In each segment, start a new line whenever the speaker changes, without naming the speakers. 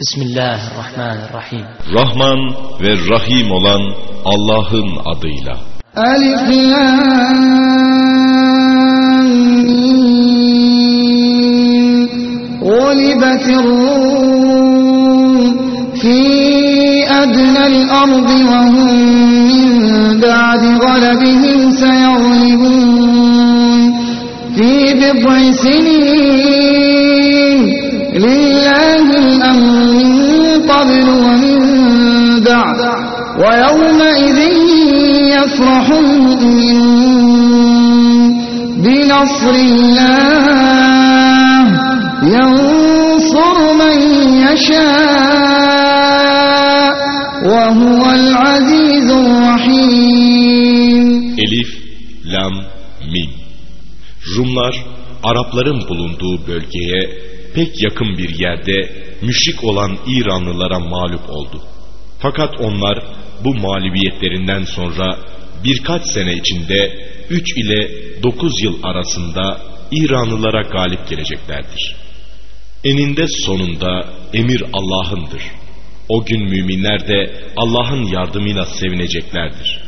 Bismillahirrahmanirrahim.
Rahman ve Rahim olan Allah'ın adıyla.
Alif Lam Gulibetir Rum fi adnal ardi ve hum min ba'di galabihim seyaglibun fi bid'i sinin قبل ومن بعد ويومئذ يفرح المؤمنون بنصر الله ينصر من يشاء وهو العزيز الرحيم
Elif, Lam, Mim. Rumlar, Arapların bulunduğu bölgeye pek yakın bir yerde müşrik olan İranlılara mağlup oldu. Fakat onlar bu mağlubiyetlerinden sonra birkaç sene içinde 3 ile 9 yıl arasında İranlılara galip geleceklerdir. Eninde sonunda emir Allah'ındır. O gün müminler de Allah'ın yardımıyla sevineceklerdir.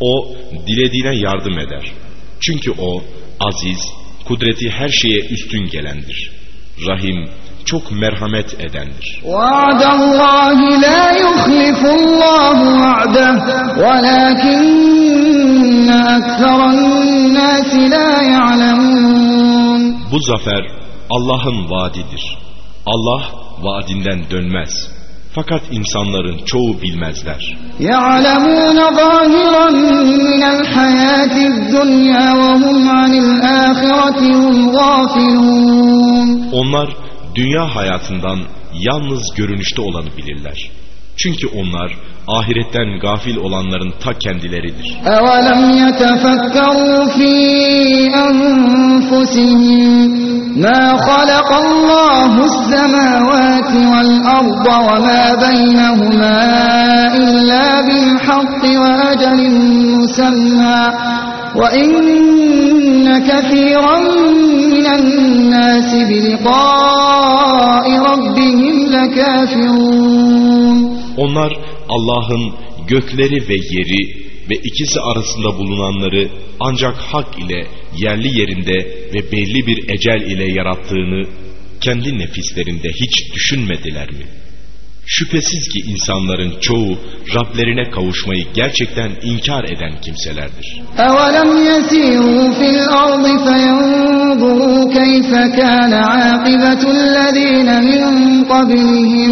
O dilediğine yardım eder. Çünkü o aziz, kudreti her şeye üstün gelendir. Rahim, çok merhamet edendir.
وعد الله لا يخلف الله وعده ولكن أكثر الناس لا يعلمون
Bu zafer Allah'ın vaadidir. Allah vaadinden dönmez. Fakat insanların çoğu bilmezler.
يعلمون ظاهرا من الحياة الدنيا وهم عن الآخرة هم غافلون
Onlar dünya hayatından yalnız görünüşte olanı bilirler. Çünkü onlar ahiretten gafil olanların ta kendileridir.
أولم يتفكروا في أنفسهم ما خلق الله السماوات والأرض وما بينهما إلا بالحق وأجل مسمى وإن كثيرا من الناس بلقاء ربهم لكافرون
Onlar Allah'ın gökleri ve yeri ve ikisi arasında bulunanları ancak hak ile yerli yerinde ve belli bir ecel ile yarattığını kendi nefislerinde hiç düşünmediler mi? Şüphesiz ki insanların çoğu Rablerine kavuşmayı gerçekten inkar eden kimselerdir.
أولم يسيروا في الأرض فينظروا كيف كان عاقبة الذين من قبلهم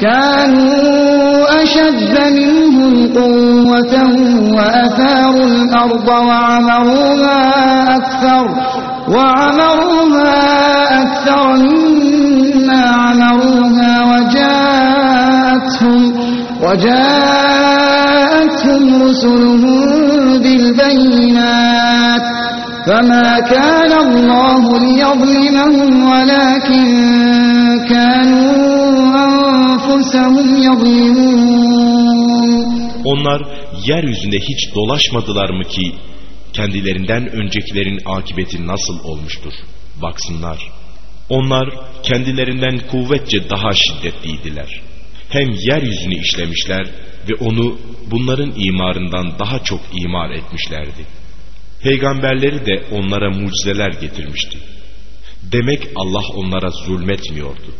كانوا أشد منهم قوة وأثاروا الأرض وعمروها أكثر وعمروها أكثر مما عمروها وجاءتهم رسلهم بالبينات فما كان الله ليظلمهم ولكن كانوا أنفسهم يظلمون
Onlar yeryüzünde hiç dolaşmadılar mı ki kendilerinden öncekilerin akıbeti nasıl olmuştur? Baksınlar. Onlar kendilerinden kuvvetçe daha şiddetliydiler. Hem yeryüzünü işlemişler ve onu bunların imarından daha çok imar etmişlerdi. Peygamberleri de onlara mucizeler getirmişti. Demek Allah onlara zulmetmiyordu.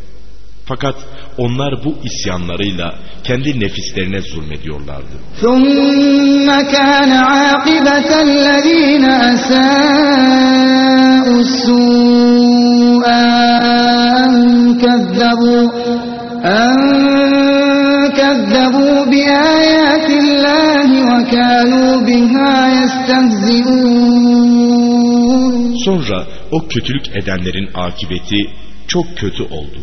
Fakat onlar bu isyanlarıyla kendi nefislerine zulmediyorlardı.
ثم كان عاقبة الذين أساءوا السوء أن كذبوا أن kezzebu bi ayatillahi ve kanu biha.
Sonra o kötülük edenlerin akıbeti çok kötü oldu.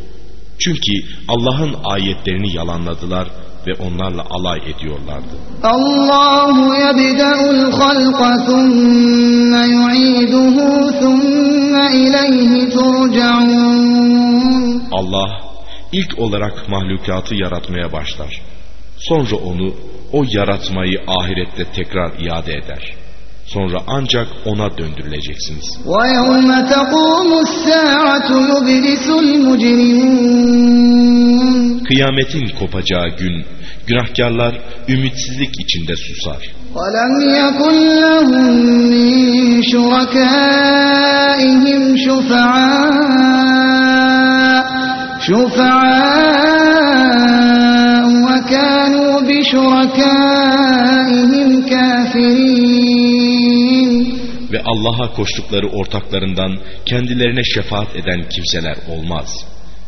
Çünkü Allah'ın ayetlerini yalanladılar ve onlarla alay ediyorlardı.
Allahu yebda'ul halqa thumma yu'iduhu thumma ileyhi turca'un.
Allah ilk olarak mahlukatı yaratmaya başlar. Sonra onu o yaratmayı ahirette tekrar iade eder. Sonra ancak ona döndürüleceksiniz.
ويوم تقوم الساعة يبلس المجرمون
Kıyametin kopacağı gün günahkarlar ümitsizlik içinde susar.
وَلَمْ يَكُنْ لَهُمْ مِنْ شُرَكَائِهِمْ شُفَعَاءُ شُفَعَاءُ وَكَانُوا بِشُرَكَائِهِمْ كَافِرِينَ
Ve Allah'a koştukları ortaklarından kendilerine şefaat eden kimseler olmaz.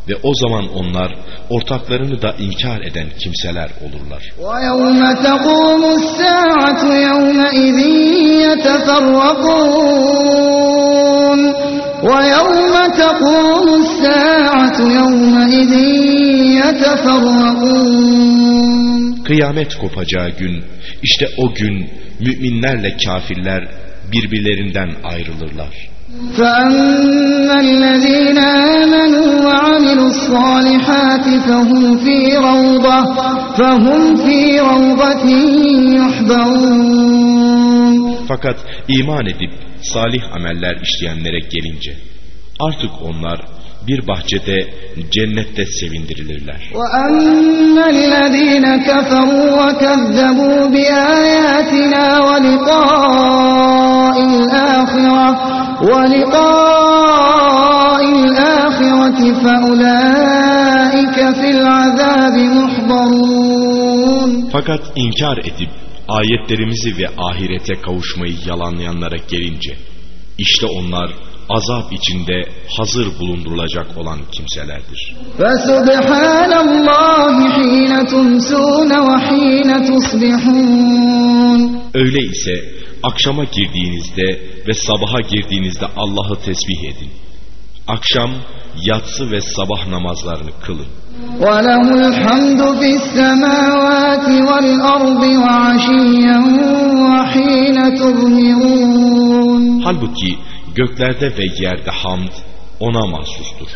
Ve o zaman onlar ortaklarını da inkar eden kimseler olurlar.
وَيَوْمَ تَقُومُ السَّاعَةُ يَوْمَئِذٍ يَتَفَرَّقُونَ وَيَوْمَ تَقُومُ السَّاعَةُ يَوْمَئِذٍ يَتَفَرَّقُونَ
Kıyamet kopacağı gün, işte o gün müminlerle kafirler birbirlerinden ayrılırlar.
فأما الذين آمنوا وعملوا الصالحات فهم في روضة فهم في روضة يحبرون
Fakat iman edip salih ameller işleyenlere gelince artık onlar bir bahçede cennette sevindirilirler. Fakat inkar edip ayetlerimizi ve ahirete kavuşmayı yalanlayanlara gelince işte onlar azap içinde hazır bulundurulacak olan kimselerdir.
فسبحان الله حين تمسون وحين تصبحون
Öyle ise akşama girdiğinizde ve sabaha girdiğinizde Allah'ı tesbih edin. Akşam, yatsı ve sabah namazlarını kılın.
وله الحمد في السماوات والأرض وعشيا وحين تظهرون
Halbuki Göklerde ve yerde hamd ona mahsustur.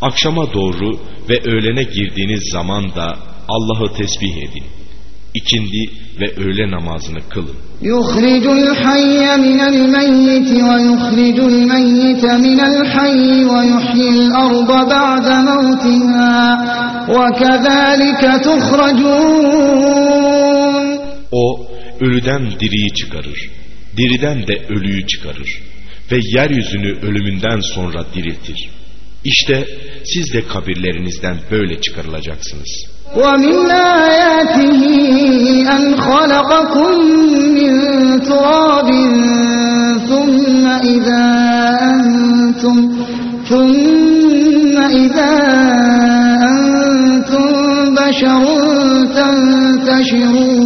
Akşama doğru ve öğlene girdiğiniz zaman da Allah'ı tesbih edin. İkindi ve öğle namazını kılın.
Yuhricul hayye minel meyyiti ve yuhricul meyyite minel hayyi ve yuhyil arda ba'de mevtiha ve kezalike tuhracun.
O ölüden diriyi çıkarır, diriden de ölüyü çıkarır ve yeryüzünü ölümünden sonra diriltir. İşte siz de kabirlerinizden böyle çıkarılacaksınız.
ومن آياته أن خلقكم من تراب ثم إذا أنتم ثم إذا أنتم بشر تنتشرون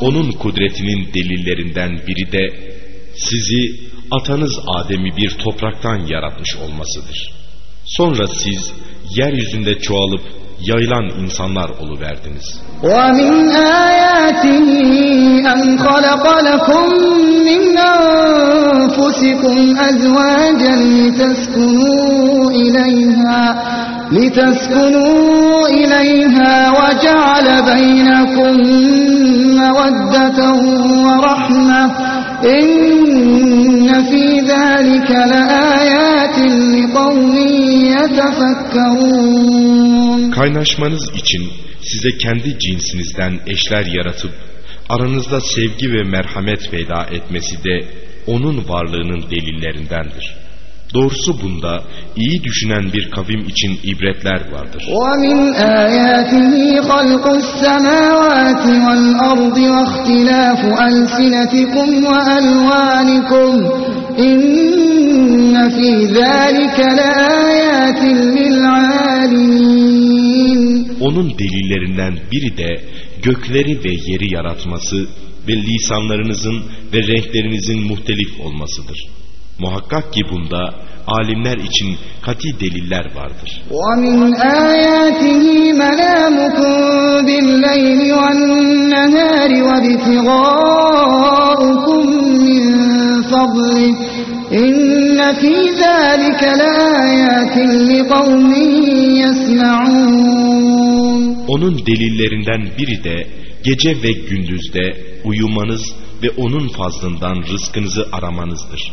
Onun kudretinin delillerinden biri de sizi atanız Adem'i bir topraktan yaratmış olmasıdır. Sonra siz yeryüzünde çoğalıp yayılan insanlar oluverdiniz.
ومن آياته أن خلق لكم من أنفسكم أزواجا لتسكنوا إليها لتسكنوا إليها وجعل بينكم مودة ورحمة İnne fî zâlike leâyâtin liqavmin.
Kaynaşmanız için size kendi cinsinizden eşler yaratıp aranızda sevgi ve merhamet peyda etmesi de onun varlığının delillerindendir. Doğrusu bunda iyi düşünen bir kavim için ibretler vardır.
ومن آياته خلق السماوات والأرض واختلاف ألسنتكم وألوانكم إن في ذلك لآيات للعالمين
Onun delillerinden biri de gökleri ve yeri yaratması ve lisanlarınızın ve renklerinizin muhtelif olmasıdır. Muhakkak ki bunda alimler için kati deliller vardır.
ومن آياته منامكم بالليل والنهار وابتغاؤكم من فضله إن في ذلك لآيات لقوم يسمعون
Onun delillerinden biri de gece ve gündüzde uyumanız ve onun fazlından rızkınızı aramanızdır.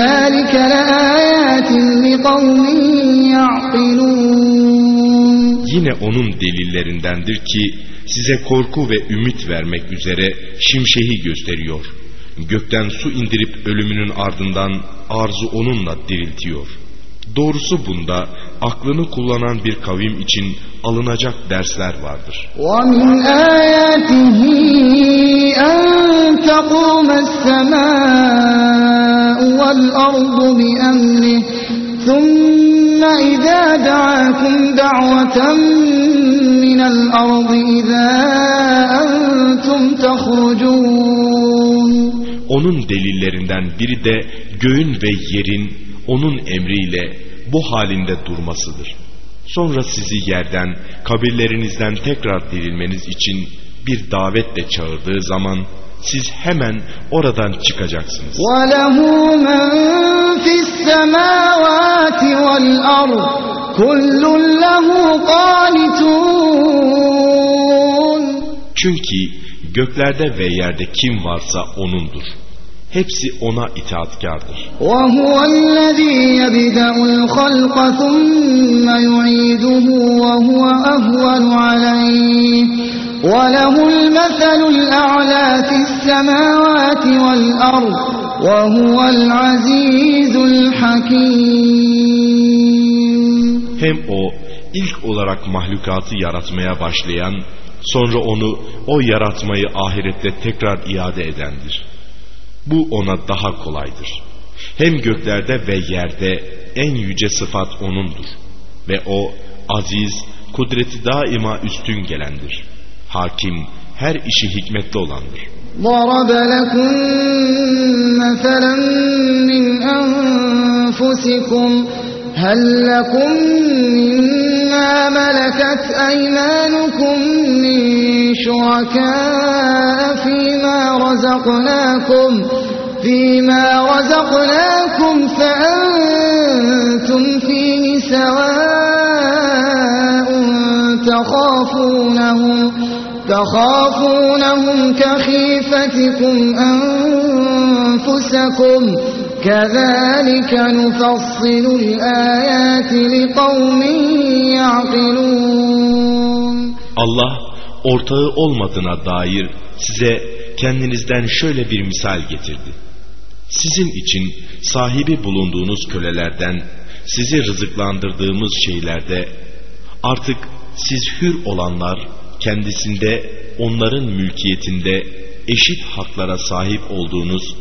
ذَلِكَ لَآيَاتٍ لِقَوْمٍ يَعْقِلُونَ
Yine onun delillerindendir ki size korku ve ümit vermek üzere şimşeği gösteriyor. Gökten su indirip ölümünün ardından arzu onunla diriltiyor. Doğrusu bunda aklını kullanan bir kavim için alınacak dersler vardır.
وَمِنْ آيَاتِهِ أَن تَقُومَ السَّمَاءُ وَالْأَرْضُ بِأَمْرِهِ ثُمَّ إِذَا دَعَاكُمْ دَعْوَةً مِّنَ الْأَرْضِ إِذَا أَنْتُمْ تَخْرُجُونَ
Onun delillerinden biri de göğün ve yerin onun emriyle bu halinde durmasıdır. Sonra sizi yerden, kabirlerinizden tekrar dirilmeniz için bir davetle çağırdığı zaman siz hemen oradan çıkacaksınız.
وَلَهُ مَنْ فِي السَّمَاوَاتِ وَالْأَرْضِ كُلٌّ لَهُ قَانِتُونَ
Çünkü göklerde ve yerde kim varsa O'nundur. Hepsi O'na itaatkardır.
وهو الذي يبدأ الخلق ثم يعيده وهو أهون عليه وله المثل الأعلى في السماوات والأرض وهو العزيز الحكيم
Hem O ilk olarak mahlukatı yaratmaya başlayan, sonra onu o yaratmayı ahirette tekrar iade edendir. Bu ona daha kolaydır. Hem göklerde ve yerde en yüce sıfat O'nundur. Ve O aziz, kudreti daima üstün gelendir. Hakim, her işi hikmetli olandır.
ضرب لكم مثلا من أنفسكم هل لكم مما ملكت أيمانكم من شركاء فيما رزقناكم فيما رزقناكم فأنتم فيه سواء تخافونهم تخافونهم كخيفتكم أنفسكم كذلك نفصل الآيات لقوم يعقلون
Allah ortağı olmadığına dair size kendinizden şöyle bir misal getirdi. Sizin için sahibi bulunduğunuz kölelerden sizi rızıklandırdığımız şeylerde artık siz hür olanlar kendisinde onların mülkiyetinde eşit haklara sahip olduğunuz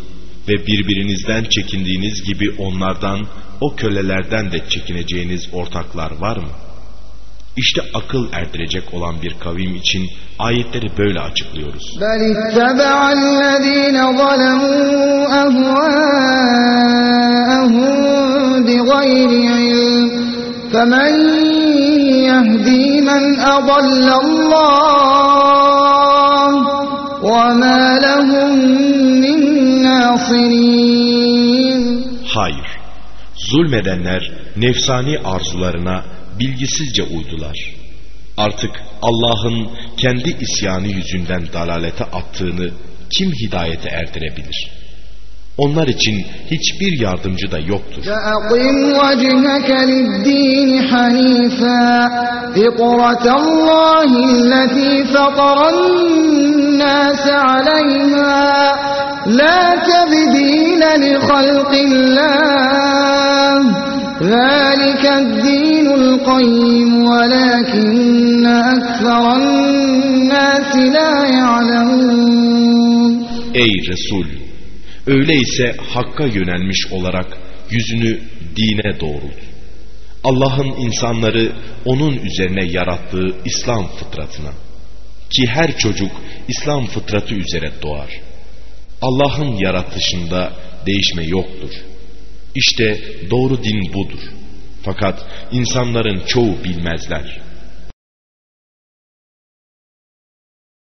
ve birbirinizden çekindiğiniz gibi onlardan o kölelerden de çekineceğiniz ortaklar var mı? İşte akıl erdirecek olan bir kavim için ayetleri böyle açıklıyoruz.
بل اتبع الذين ظلموا أهواءهم بغير علم فمن يهدي من أضل الله وما لهم من ناصرين
Hayır, zulmedenler nefsani arzularına bilgisizce uydular. Artık Allah'ın kendi isyanı yüzünden dalalete attığını kim hidayete erdirebilir? Onlar için hiçbir yardımcı da yoktur.
فأقم وجهك للدين حنيفا فطرة الله التي فطر الناس عليها لا تبديل لخلق الله ذلك الدين القيم ولكن أكثر الناس لا يعلمون
Ey Resul! Öyleyse Hakk'a yönelmiş olarak yüzünü dine doğrult. Allah'ın insanları onun üzerine yarattığı İslam fıtratına. Ki her çocuk İslam fıtratı üzere doğar. Allah'ın yaratışında değişme yoktur. İşte doğru din budur. Fakat insanların çoğu bilmezler.